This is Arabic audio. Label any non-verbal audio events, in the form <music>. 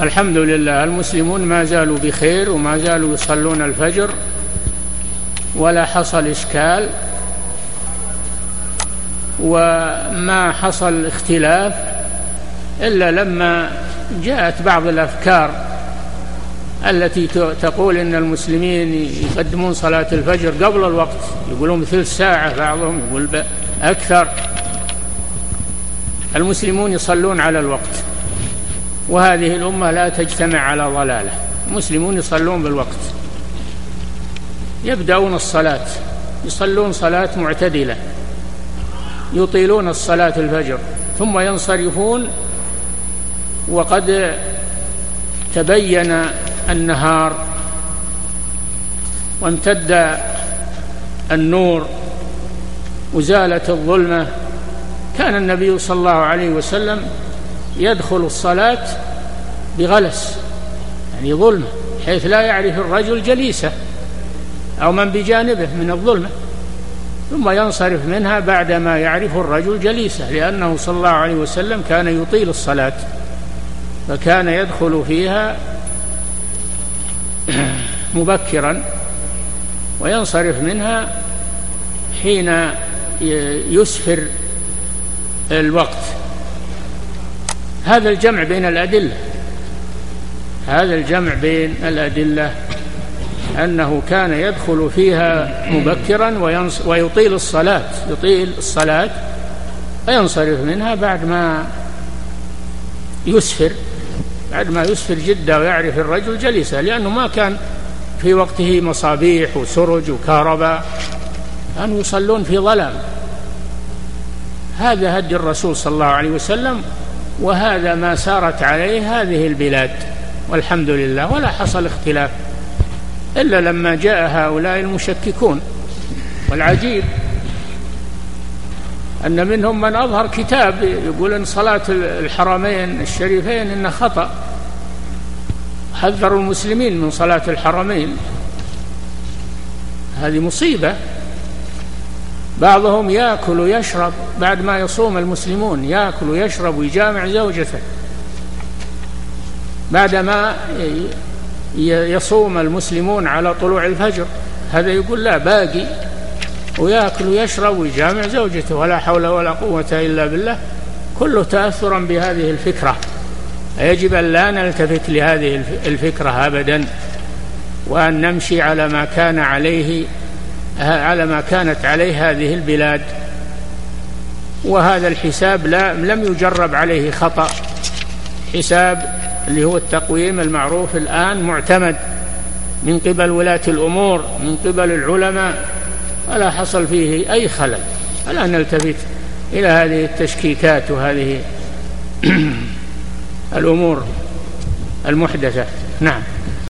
الحمد لله المسلمون ما زالوا بخير وما زالوا يصلون الفجر ولا حصل إشكال وما حصل اختلاف إلا لما جاءت بعض الأفكار التي تقول إن المسلمين يقدمون صلاة الفجر قبل الوقت يقولون ثلث ساعة بعضهم يقول أكثر. المسلمون يصلون على الوقت. وهذه الأمة لا تجتمع على ضلالة. المسلمون يصلون بالوقت. يبدأون الصلاة. يصلون صلاة معتدلة. يطيلون الصلاة الفجر. ثم ينصرفون. وقد تبين النهار. وامتد النور. وزالت الظلمة. كان النبي صلى الله عليه وسلم يدخل الصلاة بغلس يعني ظلمة حيث لا يعرف الرجل جليسه أو من بجانبه من الظلمة ثم ينصرف منها بعدما يعرف الرجل جليسه لأنه صلى الله عليه وسلم كان يطيل الصلاة فكان يدخل فيها <clears throat> مبكرا وينصرف منها حين يسفر الوقت. هذا الجمع بين الأدلة. هذا الجمع بين الأدلة أنه كان يدخل فيها مبكرا ويطيل الصلاة. يطيل الصلاة وينصرف منها بعد ما يسفر بعد ما يسفر جدا ويعرف الرجل جلسة لأنه ما كان في وقته مصابيح وسرج وكهرباء كانوا يصلون في ظلام. هذا هدي الرسول صلى الله عليه وسلم وهذا ما سارت عليه هذه البلاد والحمد لله ولا حصل اختلاف إلا لما جاء هؤلاء المشككون. والعجيب أن منهم من أظهر كتاب يقول أن صلاة الحرمين الشريفين إنه خطأ. حذروا المسلمين من صلاة الحرمين. هذه مصيبة. بعضهم يأكل ويشرب. بعد ما يصوم المسلمون يأكل ويشرب ويجامع زوجته. بعدما يصوم المسلمون على طلوع الفجر هذا يقول لا باقي. ويأكل ويشرب ويجامع زوجته ولا حول ولا قوة إلا بالله. كله تأثرا بهذه الفكرة. يجب أن لا نلتفت لهذه الفكرة أبدا. وأن نمشي على ما كان عليه على ما كانت عليه هذه البلاد. وهذا الحساب لا لم يجرب عليه خطأ. حساب اللي هو التقويم المعروف الآن معتمد من قبل ولاة الأمور من قبل العلماء. ولا حصل فيه أي خلل. فلا نلتفت إلى هذه التشكيكات وهذه <clears throat> الأمور المحدثة. نعم.